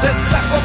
se sacó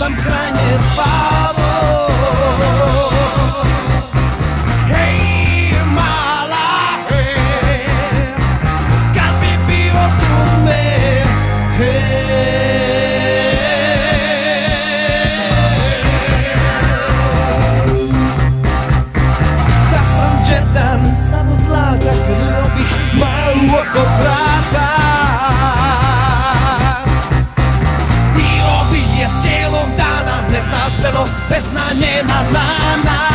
sam krajnje spavao Hej mala, hej, tu me, hej. Da sam džedan, samo zlata my, my, my.